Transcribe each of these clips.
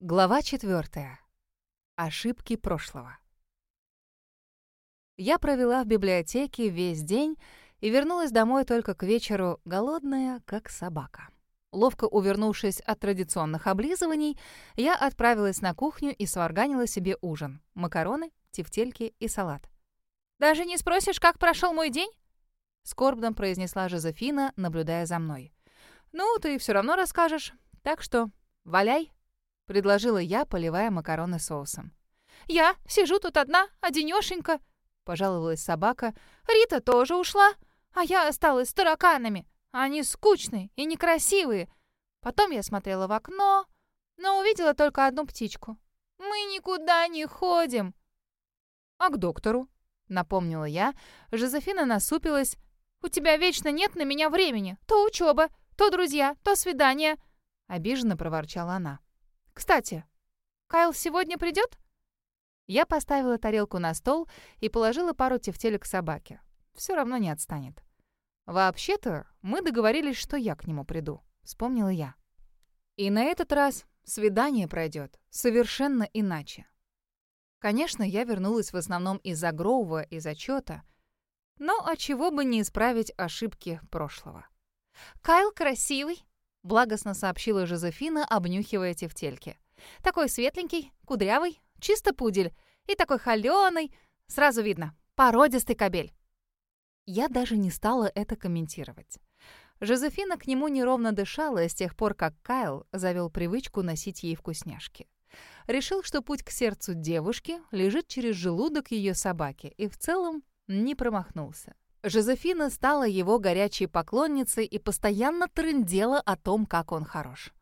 Глава четвертая. Ошибки прошлого. Я провела в библиотеке весь день и вернулась домой только к вечеру, голодная, как собака. Ловко увернувшись от традиционных облизываний, я отправилась на кухню и сварганила себе ужин — макароны, тефтельки и салат. «Даже не спросишь, как прошел мой день?» — скорбно произнесла Жозефина, наблюдая за мной. «Ну, ты все равно расскажешь, так что валяй!» — предложила я, поливая макароны соусом. «Я сижу тут одна, одинёшенька», — пожаловалась собака. «Рита тоже ушла, а я осталась с тараканами. Они скучные и некрасивые. Потом я смотрела в окно, но увидела только одну птичку. Мы никуда не ходим». «А к доктору?» — напомнила я. Жозефина насупилась. «У тебя вечно нет на меня времени. То учеба, то друзья, то свидание», — обиженно проворчала она. Кстати, Кайл сегодня придет? Я поставила тарелку на стол и положила пару тефтелек собаке. Все равно не отстанет. Вообще-то, мы договорились, что я к нему приду, вспомнила я. И на этот раз свидание пройдет совершенно иначе. Конечно, я вернулась в основном из-за Гроува и зачета, но от чего бы не исправить ошибки прошлого. «Кайл красивый», благостно сообщила Жозефина, обнюхивая тефтельки. «Такой светленький, кудрявый, чисто пудель. И такой холёный. Сразу видно, породистый кобель». Я даже не стала это комментировать. Жозефина к нему неровно дышала с тех пор, как Кайл завел привычку носить ей вкусняшки. Решил, что путь к сердцу девушки лежит через желудок ее собаки, и в целом не промахнулся. Жозефина стала его горячей поклонницей и постоянно трындела о том, как он хорош.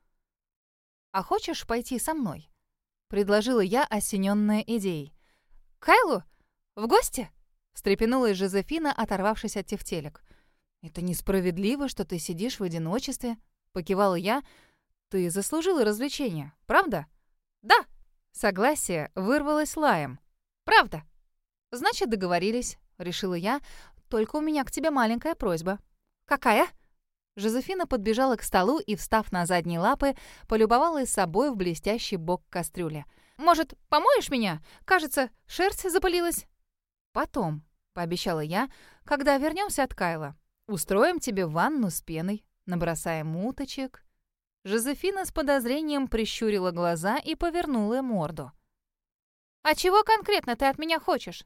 «А хочешь пойти со мной?» — предложила я, осененная идеей. «Кайлу? В гости?» — встрепенулась Жозефина, оторвавшись от тефтелек. «Это несправедливо, что ты сидишь в одиночестве», — покивала я. «Ты заслужила развлечения, правда?» «Да!» — согласие вырвалось лаем. «Правда!» «Значит, договорились», — решила я, только у меня к тебе маленькая просьба». «Какая?» Жозефина подбежала к столу и, встав на задние лапы, полюбовалась собой в блестящий бок кастрюли. «Может, помоешь меня? Кажется, шерсть запылилась». «Потом», — пообещала я, — «когда вернемся от Кайла. Устроим тебе ванну с пеной, набросаем уточек». Жозефина с подозрением прищурила глаза и повернула морду. «А чего конкретно ты от меня хочешь?»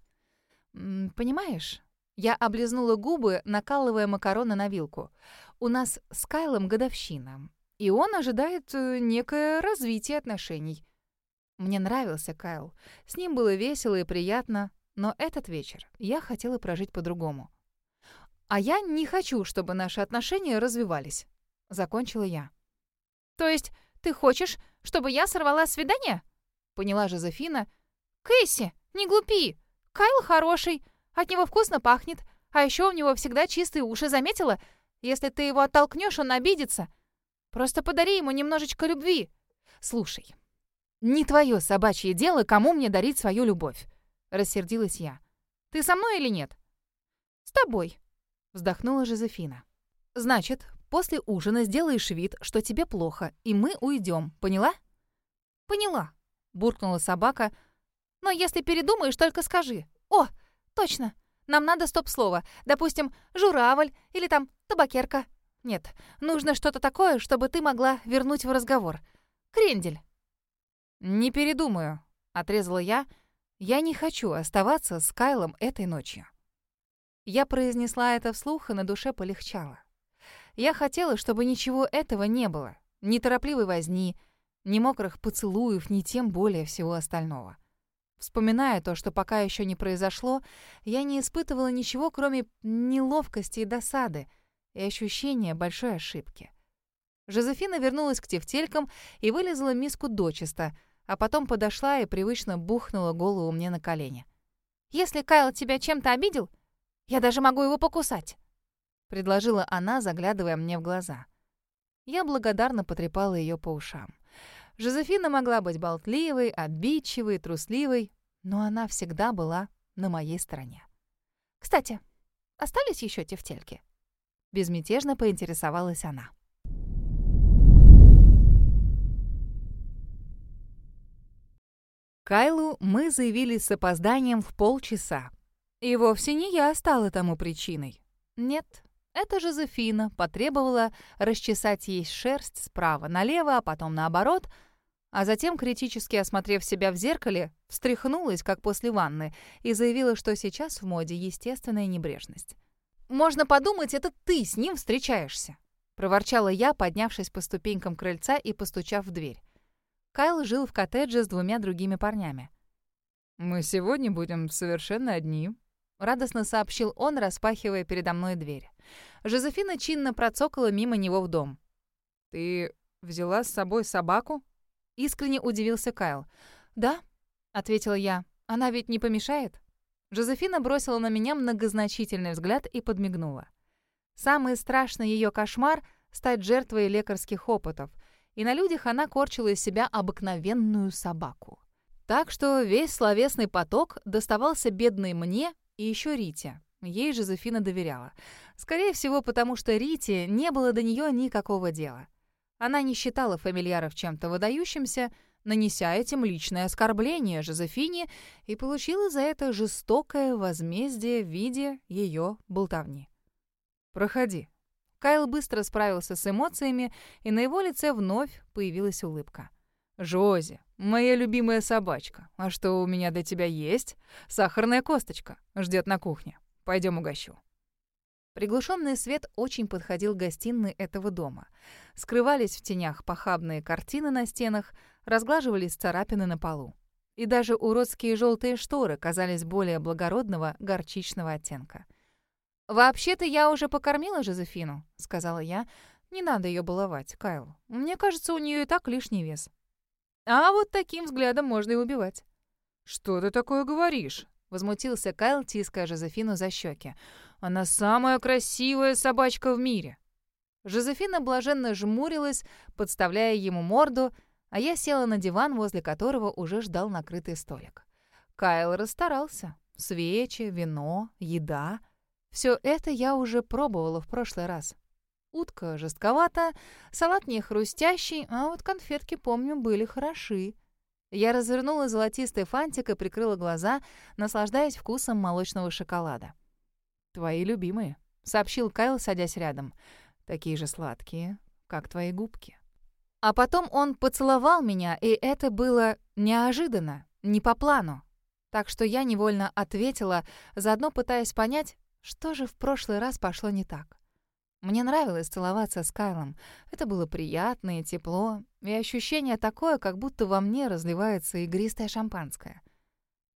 «Понимаешь, я облизнула губы, накалывая макароны на вилку. «У нас с Кайлом годовщина, и он ожидает э, некое развитие отношений». Мне нравился Кайл. С ним было весело и приятно, но этот вечер я хотела прожить по-другому. «А я не хочу, чтобы наши отношения развивались», — закончила я. «То есть ты хочешь, чтобы я сорвала свидание?» — поняла Жозефина. «Кэсси, не глупи! Кайл хороший, от него вкусно пахнет. А еще у него всегда чистые уши, заметила? Если ты его оттолкнешь, он обидится. Просто подари ему немножечко любви. Слушай, не твое собачье дело, кому мне дарить свою любовь. Рассердилась я. Ты со мной или нет? С тобой. Вздохнула Жозефина. Значит, после ужина сделаешь вид, что тебе плохо, и мы уйдем. Поняла? Поняла. Буркнула собака. Но если передумаешь, только скажи. О, Точно. Нам надо стоп-слово. Допустим, журавль или там табакерка. Нет, нужно что-то такое, чтобы ты могла вернуть в разговор. Крендель. Не передумаю, отрезала я. Я не хочу оставаться с Кайлом этой ночью. Я произнесла это вслух, и на душе полегчало. Я хотела, чтобы ничего этого не было. Ни торопливой возни, ни мокрых поцелуев, ни тем более всего остального. Вспоминая то, что пока еще не произошло, я не испытывала ничего, кроме неловкости и досады, и ощущения большой ошибки. Жозефина вернулась к тефтелькам и вылезла миску дочисто, а потом подошла и привычно бухнула голову мне на колени. «Если Кайл тебя чем-то обидел, я даже могу его покусать», — предложила она, заглядывая мне в глаза. Я благодарно потрепала ее по ушам. Жозефина могла быть болтливой, обидчивой, трусливой, но она всегда была на моей стороне. «Кстати, остались еще тефтельки?» Безмятежно поинтересовалась она. Кайлу мы заявились с опозданием в полчаса. И вовсе не я стала тому причиной. Нет, это Жозефина потребовала расчесать ей шерсть справа налево, а потом наоборот, а затем, критически осмотрев себя в зеркале, встряхнулась, как после ванны, и заявила, что сейчас в моде естественная небрежность. «Можно подумать, это ты с ним встречаешься», — проворчала я, поднявшись по ступенькам крыльца и постучав в дверь. Кайл жил в коттедже с двумя другими парнями. «Мы сегодня будем совершенно одни», — радостно сообщил он, распахивая передо мной дверь. Жозефина чинно процокала мимо него в дом. «Ты взяла с собой собаку?» — искренне удивился Кайл. «Да», — ответила я. «Она ведь не помешает?» Жозефина бросила на меня многозначительный взгляд и подмигнула. Самый страшный ее кошмар — стать жертвой лекарских опытов — и на людях она корчила из себя обыкновенную собаку. Так что весь словесный поток доставался бедной мне и еще Рите. Ей Жозефина доверяла. Скорее всего, потому что Рите не было до нее никакого дела. Она не считала фамильяров чем-то выдающимся, нанеся этим личное оскорбление Жозефине и получила за это жестокое возмездие в виде ее болтовни. «Проходи», Кайл быстро справился с эмоциями, и на его лице вновь появилась улыбка. «Жози, моя любимая собачка. А что у меня для тебя есть? Сахарная косточка. Ждет на кухне. Пойдем угощу». Приглушенный свет очень подходил гостиной этого дома. Скрывались в тенях похабные картины на стенах, разглаживались царапины на полу. И даже уродские желтые шторы казались более благородного горчичного оттенка. «Вообще-то я уже покормила Жозефину», — сказала я. «Не надо ее баловать, Кайл. Мне кажется, у нее и так лишний вес». «А вот таким взглядом можно и убивать». «Что ты такое говоришь?» — возмутился Кайл, тиская Жозефину за щеки. «Она самая красивая собачка в мире». Жозефина блаженно жмурилась, подставляя ему морду, а я села на диван, возле которого уже ждал накрытый столик. Кайл расстарался. Свечи, вино, еда. Все это я уже пробовала в прошлый раз. Утка жестковата, салат не хрустящий, а вот конфетки, помню, были хороши. Я развернула золотистый фантик и прикрыла глаза, наслаждаясь вкусом молочного шоколада. «Твои любимые», — сообщил Кайл, садясь рядом. «Такие же сладкие, как твои губки». А потом он поцеловал меня, и это было неожиданно, не по плану. Так что я невольно ответила, заодно пытаясь понять, что же в прошлый раз пошло не так? Мне нравилось целоваться с Кайлом. Это было приятно и тепло, и ощущение такое, как будто во мне разливается игристое шампанское.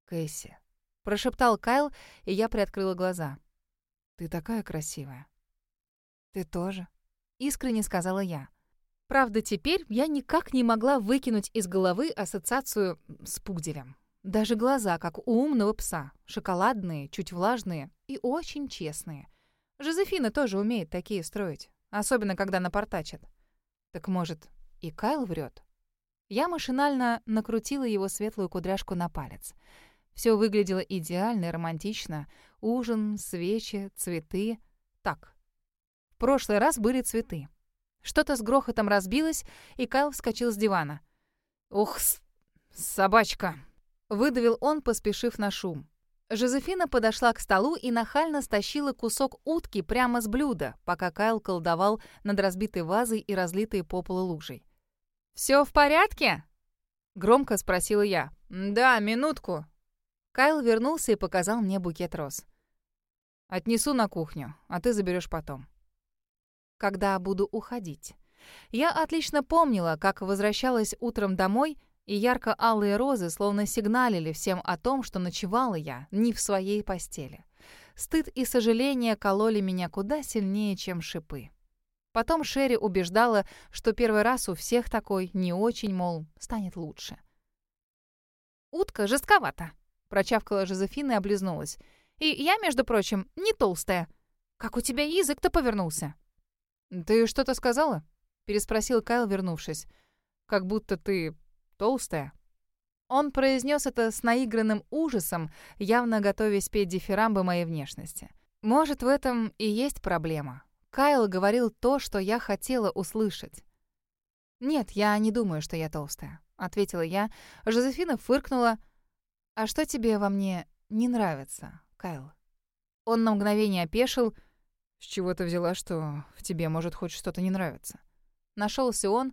«Кэсси», — прошептал Кайл, и я приоткрыла глаза. «Ты такая красивая». «Ты тоже», — искренне сказала я. Правда, теперь я никак не могла выкинуть из головы ассоциацию с пуделем. Даже глаза, как у умного пса, шоколадные, чуть влажные и очень честные. Жозефина тоже умеет такие строить, особенно когда напортачит. Так может, и Кайл врет? Я машинально накрутила его светлую кудряшку на палец. Все выглядело идеально и романтично. Ужин, свечи, цветы. Так. В прошлый раз были цветы. Что-то с грохотом разбилось, и Кайл вскочил с дивана. «Ух, собачка!» Выдавил он, поспешив на шум. Жозефина подошла к столу и нахально стащила кусок утки прямо с блюда, пока Кайл колдовал над разбитой вазой и разлитой по полу лужей. «Всё в порядке?» — громко спросила я. «Да, минутку». Кайл вернулся и показал мне букет роз. «Отнесу на кухню, а ты заберешь потом». «Когда буду уходить». Я отлично помнила, как возвращалась утром домой — и ярко-алые розы словно сигналили всем о том, что ночевала я не в своей постели. Стыд и сожаление кололи меня куда сильнее, чем шипы. Потом Шерри убеждала, что первый раз у всех такой не очень, мол, станет лучше. «Утка жестковата», — прочавкала Жозефина и облизнулась. «И я, между прочим, не толстая. Как у тебя язык-то повернулся?» «Ты что-то сказала?» — переспросил Кайл, вернувшись. «Как будто ты толстая». Он произнес это с наигранным ужасом, явно готовясь петь дифирамбы моей внешности. Может, в этом и есть проблема. Кайл говорил то, что я хотела услышать. Нет, я не думаю, что я толстая. — ответила я. Жозефина фыркнула. «А что тебе во мне не нравится, Кайл?» Он на мгновение опешил. «С чего ты взяла, что в тебе может хоть что-то не нравиться?» Нашелся он.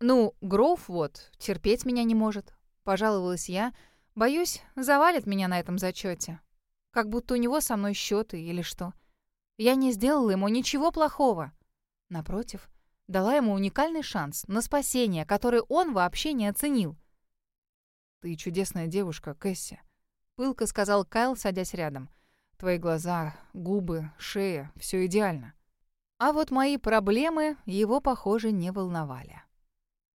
«Ну, Гроув вот, терпеть меня не может», — пожаловалась я. «Боюсь, завалит меня на этом зачете. Как будто у него со мной счеты или что. Я не сделала ему ничего плохого. Напротив, дала ему уникальный шанс на спасение, который он вообще не оценил. «Ты чудесная девушка, Кэсси», — пылко сказал Кайл, садясь рядом. «Твои глаза, губы, шея — все идеально». А вот мои проблемы его, похоже, не волновали.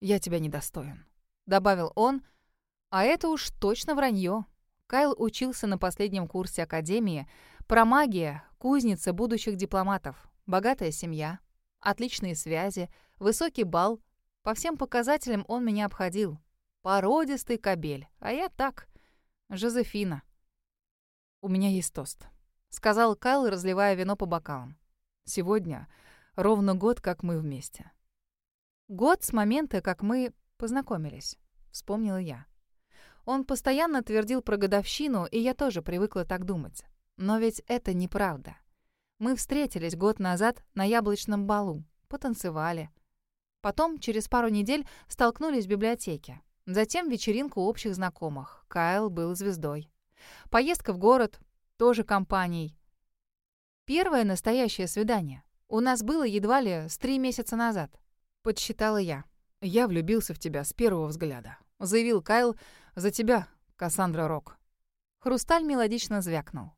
«Я тебя недостоин», — добавил он, а это уж точно вранье. Кайл учился на последнем курсе академии. Про магия, кузница будущих дипломатов, богатая семья, отличные связи, высокий балл. По всем показателям он меня обходил. Породистый кобель, а я так, Жозефина. «У меня есть тост», — сказал Кайл, разливая вино по бокалам. «Сегодня ровно год, как мы вместе». «Год с момента, как мы познакомились», — вспомнила я. Он постоянно твердил про годовщину, и я тоже привыкла так думать. Но ведь это неправда. Мы встретились год назад на яблочном балу, потанцевали. Потом, через пару недель, столкнулись в библиотеке. Затем вечеринка общих знакомых. Кайл был звездой. Поездка в город, тоже компанией. Первое настоящее свидание. У нас было едва ли с три месяца назад. Подсчитала я. «Я влюбился в тебя с первого взгляда», — заявил Кайл, за тебя, Кассандра Рок». Хрусталь мелодично звякнул.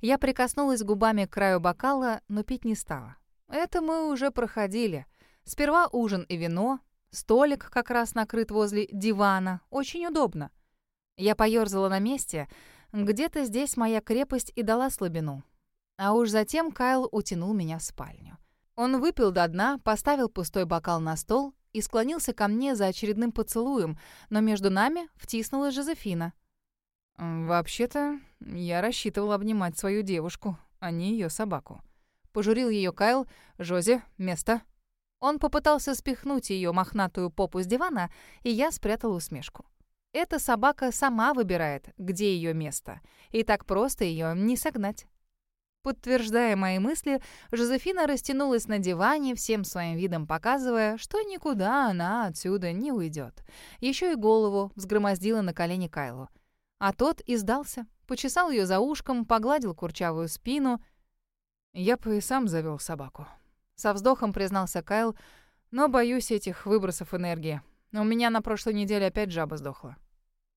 Я прикоснулась губами к краю бокала, но пить не стала. Это мы уже проходили. Сперва ужин и вино. Столик как раз накрыт возле дивана. Очень удобно. Я поёрзала на месте. Где-то здесь моя крепость и дала слабину. А уж затем Кайл утянул меня в спальню. Он выпил до дна, поставил пустой бокал на стол и склонился ко мне за очередным поцелуем, но между нами втиснулась Жозефина. «Вообще-то, я рассчитывал обнимать свою девушку, а не ее собаку». Пожурил ее Кайл. «Жози, место». Он попытался спихнуть ее мохнатую попу с дивана, и я спрятала усмешку. Эта собака сама выбирает, где ее место, и так просто ее не согнать. Подтверждая мои мысли, Жозефина растянулась на диване, всем своим видом показывая, что никуда она отсюда не уйдет. Еще и голову взгромоздила на колени Кайлу. А тот издался, почесал ее за ушком, погладил курчавую спину. «Я бы и сам завел собаку», — со вздохом признался Кайл, «но боюсь этих выбросов энергии. У меня на прошлой неделе опять жаба сдохла».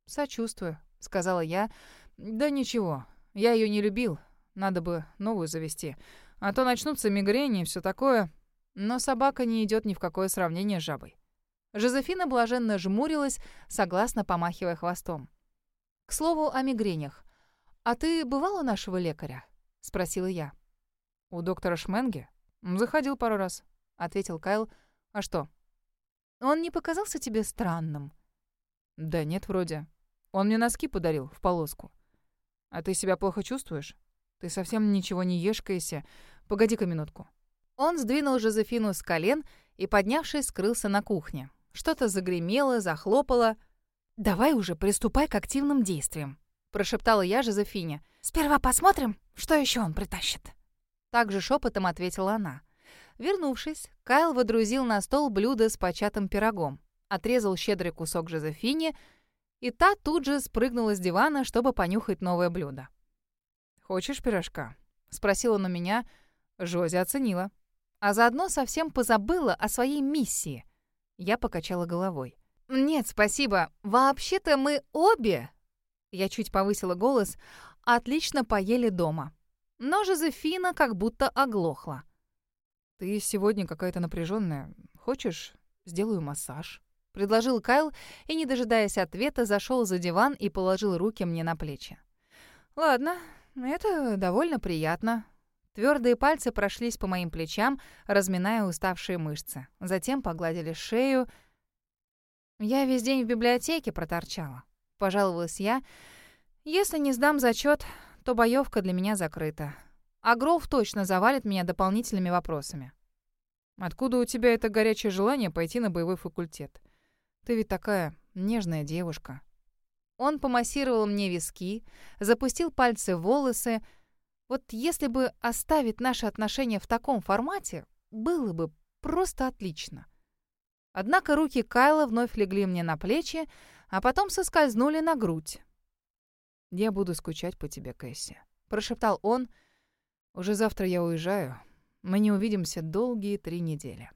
«Сочувствую», — сказала я. «Да ничего, я ее не любил, надо бы новую завести. А то начнутся мигрени и все такое. Но собака не идет ни в какое сравнение с жабой. Жозефина блаженно жмурилась, согласно помахивая хвостом. «К слову о мигренях. А ты бывал у нашего лекаря?» — спросила я. «У доктора Шменге? Заходил пару раз», — ответил Кайл. «А что?» «Он не показался тебе странным?» «Да нет, вроде. Он мне носки подарил в полоску. А ты себя плохо чувствуешь?» Ты совсем ничего не ешь, Кэсси. Погоди-ка минутку». Он сдвинул Жозефину с колен и, поднявшись, скрылся на кухне. Что-то загремело, захлопало. «Давай уже приступай к активным действиям», — прошептала я Жозефине. «Сперва посмотрим, что еще он притащит». Также шепотом ответила она. Вернувшись, Кайл водрузил на стол блюдо с початым пирогом, отрезал щедрый кусок Жозефине, и та тут же спрыгнула с дивана, чтобы понюхать новое блюдо. «Хочешь пирожка?» — спросила на меня. Жози оценила. А заодно совсем позабыла о своей миссии. Я покачала головой. «Нет, спасибо. Вообще-то мы обе...» Я чуть повысила голос. «Отлично поели дома». Но Жозефина как будто оглохла. «Ты сегодня какая-то напряженная. Хочешь, сделаю массаж?» Предложил Кайл и, не дожидаясь ответа, зашел за диван и положил руки мне на плечи. «Ладно, это довольно приятно. Твердые пальцы прошлись по моим плечам, разминая уставшие мышцы. Затем погладили шею. Я весь день в библиотеке проторчала. Пожаловалась я. Если не сдам зачет, то боевка для меня закрыта. А Гроув точно завалит меня дополнительными вопросами. Откуда у тебя это горячее желание пойти на боевой факультет? Ты ведь такая Нежная девушка. Он помассировал мне виски, запустил пальцы в волосы. Вот если бы оставить наши отношения в таком формате, было бы просто отлично. Однако руки Кайла вновь легли мне на плечи, а потом соскользнули на грудь. «Я буду скучать по тебе, Кэсси», — прошептал он. «Уже завтра я уезжаю. Мы не увидимся долгие три недели».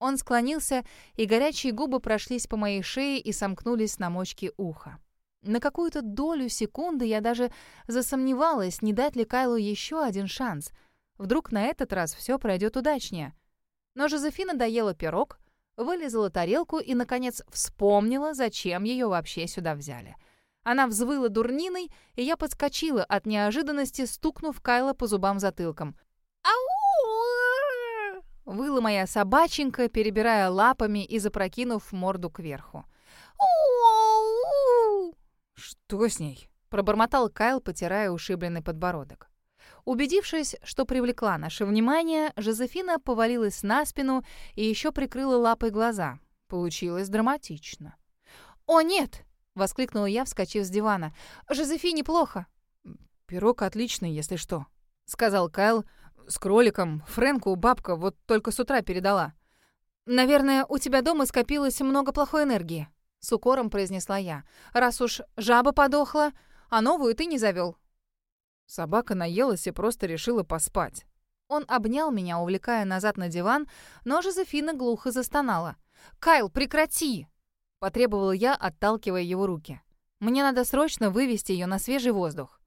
Он склонился, и горячие губы прошлись по моей шее и сомкнулись на мочке уха. На какую-то долю секунды я даже засомневалась, не дать ли Кайлу еще один шанс. Вдруг на этот раз все пройдет удачнее. Но Жозефина доела пирог, вылезала тарелку и, наконец, вспомнила, зачем ее вообще сюда взяли. Она взвыла дурниной, и я подскочила от неожиданности, стукнув Кайла по зубам затылком. «Ау!» Выла моя собаченька, перебирая лапами и запрокинув морду кверху. «Что с ней?» — пробормотал Кайл, потирая ушибленный подбородок. Убедившись, что привлекла наше внимание, Жозефина повалилась на спину и еще прикрыла лапой глаза. Получилось драматично. «О, нет!» — воскликнула я, вскочив с дивана. «Жозефине плохо!» «Пирог отличный, если что», — сказал Кайл. «С кроликом. Фрэнку бабка вот только с утра передала». «Наверное, у тебя дома скопилось много плохой энергии», — с укором произнесла я. «Раз уж жаба подохла, а новую ты не завел. Собака наелась и просто решила поспать. Он обнял меня, увлекая назад на диван, но Жозефина глухо застонала. «Кайл, прекрати!» — потребовала я, отталкивая его руки. «Мне надо срочно вывести ее на свежий воздух».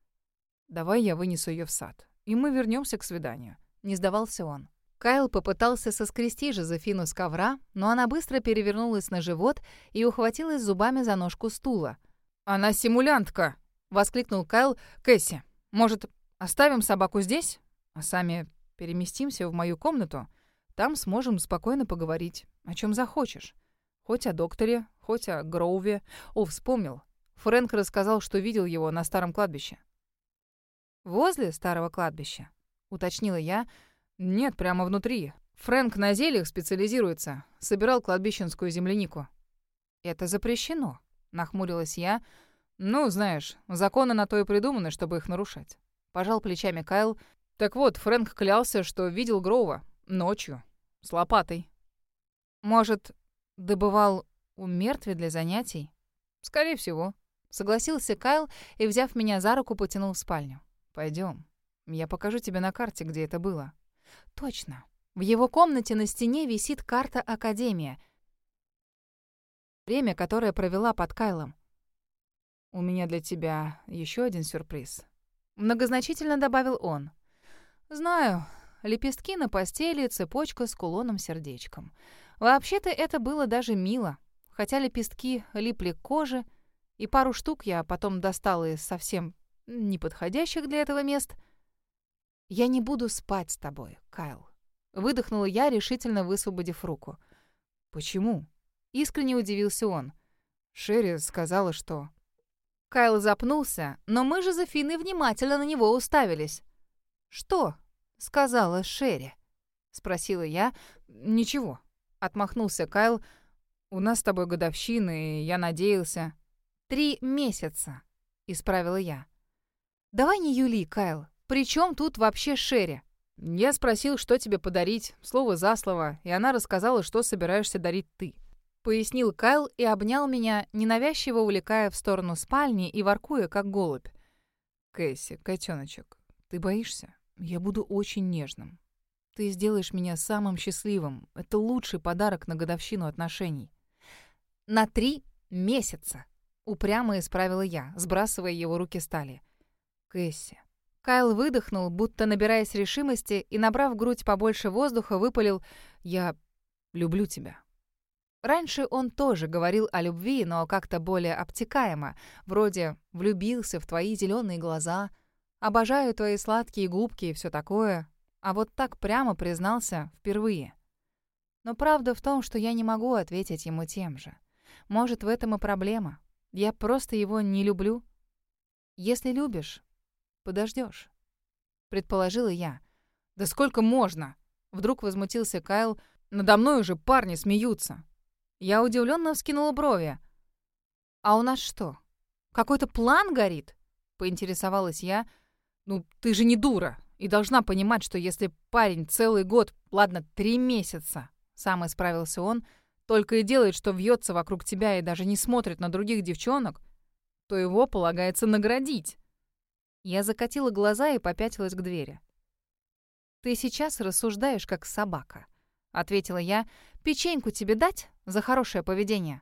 «Давай я вынесу ее в сад, и мы вернемся к свиданию», — не сдавался он. Кайл попытался соскрести Жозефину с ковра, но она быстро перевернулась на живот и ухватилась зубами за ножку стула. «Она симулянтка!» — воскликнул Кайл. «Кэсси, может, оставим собаку здесь, а сами переместимся в мою комнату? Там сможем спокойно поговорить, о чем захочешь. Хоть о докторе, хоть о Гроуве. О, вспомнил. Фрэнк рассказал, что видел его на старом кладбище. «Возле старого кладбища?» — уточнила я. «Нет, прямо внутри. Фрэнк на зельях специализируется. Собирал кладбищенскую землянику». «Это запрещено», — нахмурилась я. «Ну, знаешь, законы на то и придуманы, чтобы их нарушать». Пожал плечами Кайл. «Так вот, Фрэнк клялся, что видел Гроува. Ночью. С лопатой». «Может, добывал у мертвей для занятий?» «Скорее всего». Согласился Кайл и, взяв меня за руку, потянул в спальню. Пойдем. Я покажу тебе на карте, где это было». «Точно. В его комнате на стене висит карта Академия. Время, которое провела под Кайлом. «У меня для тебя еще один сюрприз», — многозначительно добавил он. «Знаю. Лепестки на постели, цепочка с кулоном-сердечком. Вообще-то это было даже мило, хотя лепестки липли к коже, и пару штук я потом достала из совсем неподходящих для этого мест. «Я не буду спать с тобой, Кайл», — выдохнула я, решительно высвободив руку. «Почему?» — искренне удивился он. «Шерри сказала, что...» Кайл запнулся, но мы же Зофиной внимательно на него уставились. «Что?» — сказала Шерри. Спросила я. «Ничего», — отмахнулся Кайл. «У нас с тобой годовщина, и я надеялся...» «Три месяца», — исправила я. «Давай не Юли, Кайл. При чем тут вообще Шерри?» Я спросил, что тебе подарить, слово за слово, и она рассказала, что собираешься дарить ты пояснил Кайл и обнял меня, ненавязчиво увлекая в сторону спальни и воркуя, как голубь. «Кэсси, котеночек, ты боишься? Я буду очень нежным. Ты сделаешь меня самым счастливым. Это лучший подарок на годовщину отношений». «На три месяца!» — упрямо исправила я, сбрасывая его руки стали. «Кэсси». Кайл выдохнул, будто набираясь решимости, и, набрав грудь побольше воздуха, выпалил «Я люблю тебя». Раньше он тоже говорил о любви, но как-то более обтекаемо, вроде «влюбился в твои зеленые глаза», «обожаю твои сладкие губки» и все такое, а вот так прямо признался впервые. Но правда в том, что я не могу ответить ему тем же. Может, в этом и проблема. Я просто его не люблю. Если любишь, подождешь, предположила я. «Да сколько можно?» Вдруг возмутился Кайл. «Надо мной уже парни смеются. Я удивленно вскинула брови. «А у нас что, какой-то план горит?» — поинтересовалась я. «Ну, ты же не дура и должна понимать, что если парень целый год, ладно, три месяца, сам исправился он, только и делает, что вьется вокруг тебя и даже не смотрит на других девчонок, то его полагается наградить». Я закатила глаза и попятилась к двери. «Ты сейчас рассуждаешь, как собака», — ответила я. «Печеньку тебе дать за хорошее поведение?»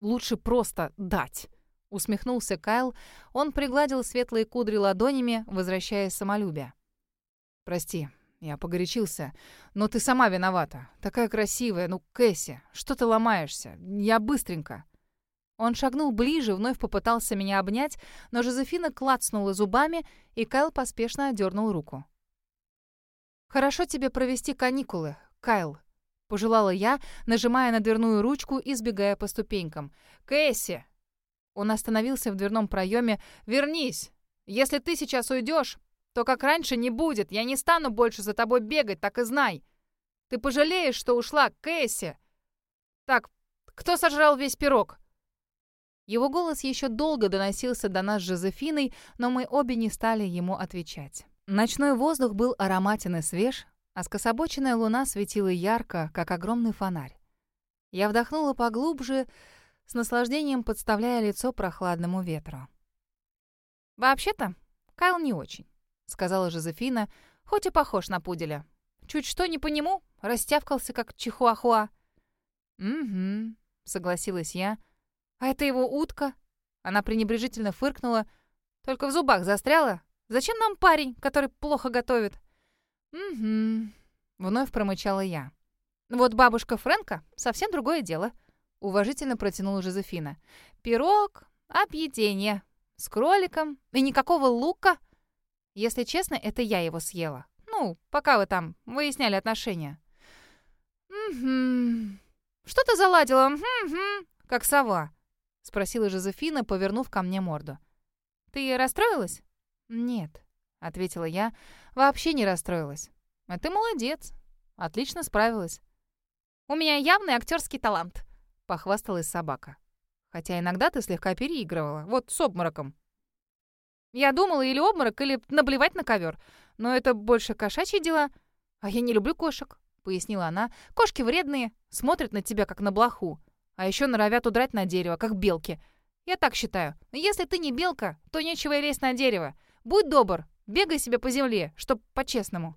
«Лучше просто дать», — усмехнулся Кайл. Он пригладил светлые кудри ладонями, возвращая самолюбие. «Прости, я погорячился. Но ты сама виновата. Такая красивая, ну, Кэсси, что ты ломаешься? Я быстренько». Он шагнул ближе, вновь попытался меня обнять, но Жозефина клацнула зубами, и Кайл поспешно отдернул руку. «Хорошо тебе провести каникулы, Кайл», — пожелала я, нажимая на дверную ручку и сбегая по ступенькам. «Кэсси!» Он остановился в дверном проеме. «Вернись! Если ты сейчас уйдешь, то как раньше не будет. Я не стану больше за тобой бегать, так и знай. Ты пожалеешь, что ушла, Кэсси. Так, кто сожрал весь пирог?» Его голос еще долго доносился до нас с Жозефиной, но мы обе не стали ему отвечать. Ночной воздух был ароматен и свеж, а скособоченная луна светила ярко, как огромный фонарь. Я вдохнула поглубже, с наслаждением подставляя лицо прохладному ветру. «Вообще-то, Кайл не очень. — сказала Жозефина, — «хоть и похож на пуделя. Чуть что не по нему, растявкался, как чихуахуа». «Угу», — согласилась я. «А это его утка?» Она пренебрежительно фыркнула. «Только в зубах застряла. Зачем нам парень, который плохо готовит?» «Угу», — вновь промычала я. «Вот бабушка Фрэнка — совсем другое дело», — уважительно протянула Жозефина. «Пирог, объедение, с кроликом и никакого лука. Если честно, это я его съела. Ну, пока вы там выясняли отношения. «Угу. Что ты заладила? Угу. Как сова?» — спросила Жозефина, повернув ко мне морду. «Ты расстроилась?» «Нет», — ответила я. «Вообще не расстроилась. А ты молодец. Отлично справилась». «У меня явный актерский талант», — похвасталась собака. «Хотя иногда ты слегка переигрывала. Вот с обмороком». Я думала или обморок, или наблевать на ковер. Но это больше кошачьи дела. А я не люблю кошек, пояснила она. Кошки вредные, смотрят на тебя, как на блоху. А еще норовят удрать на дерево, как белки. Я так считаю. Если ты не белка, то нечего и лезть на дерево. Будь добр, бегай себе по земле, чтоб по-честному.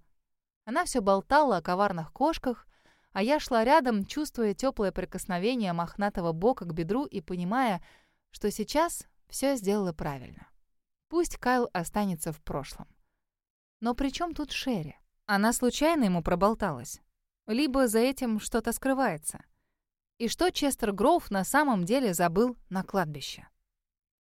Она все болтала о коварных кошках, а я шла рядом, чувствуя теплое прикосновение мохнатого бока к бедру и понимая, что сейчас все сделала правильно. Пусть Кайл останется в прошлом. Но при чем тут Шерри? Она случайно ему проболталась. Либо за этим что-то скрывается. И что Честер Гроув на самом деле забыл на кладбище?